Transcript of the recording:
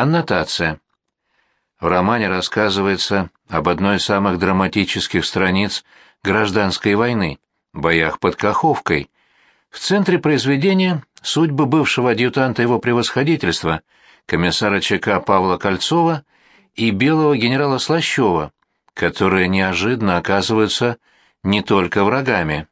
Аннотация. В романе рассказывается об одной из самых драматических страниц гражданской войны – боях под Каховкой. В центре произведения судьбы бывшего адъютанта его превосходительства, комиссара ЧК Павла Кольцова и белого генерала Слащева, которые неожиданно оказываются не только врагами.